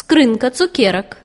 скрынка цукерок.